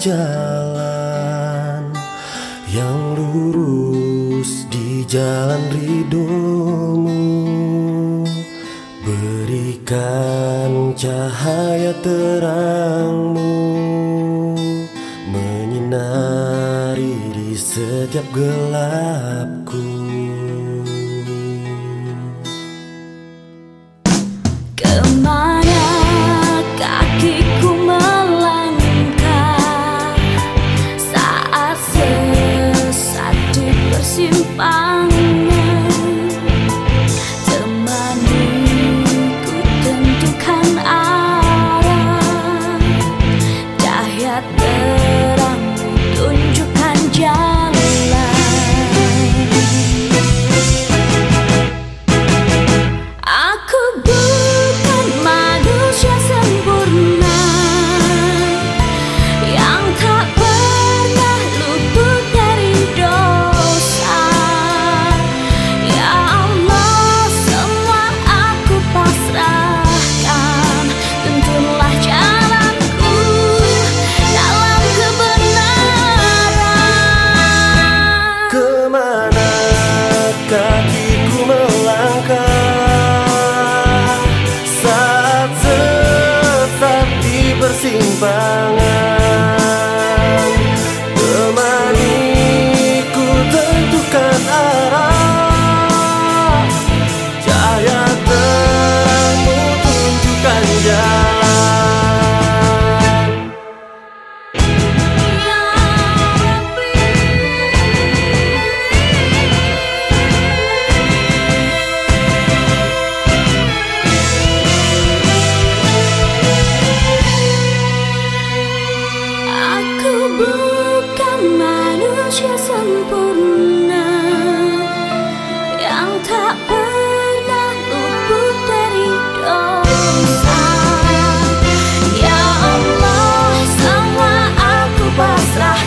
jalan yang lurus di jalan ridhomu. Berikan cahaya terangmu Menyinari di setiap gelapku di persimpangan manusia sempurna Yang tak pernah luput dari dosa. Ya Allah semua aku pasrah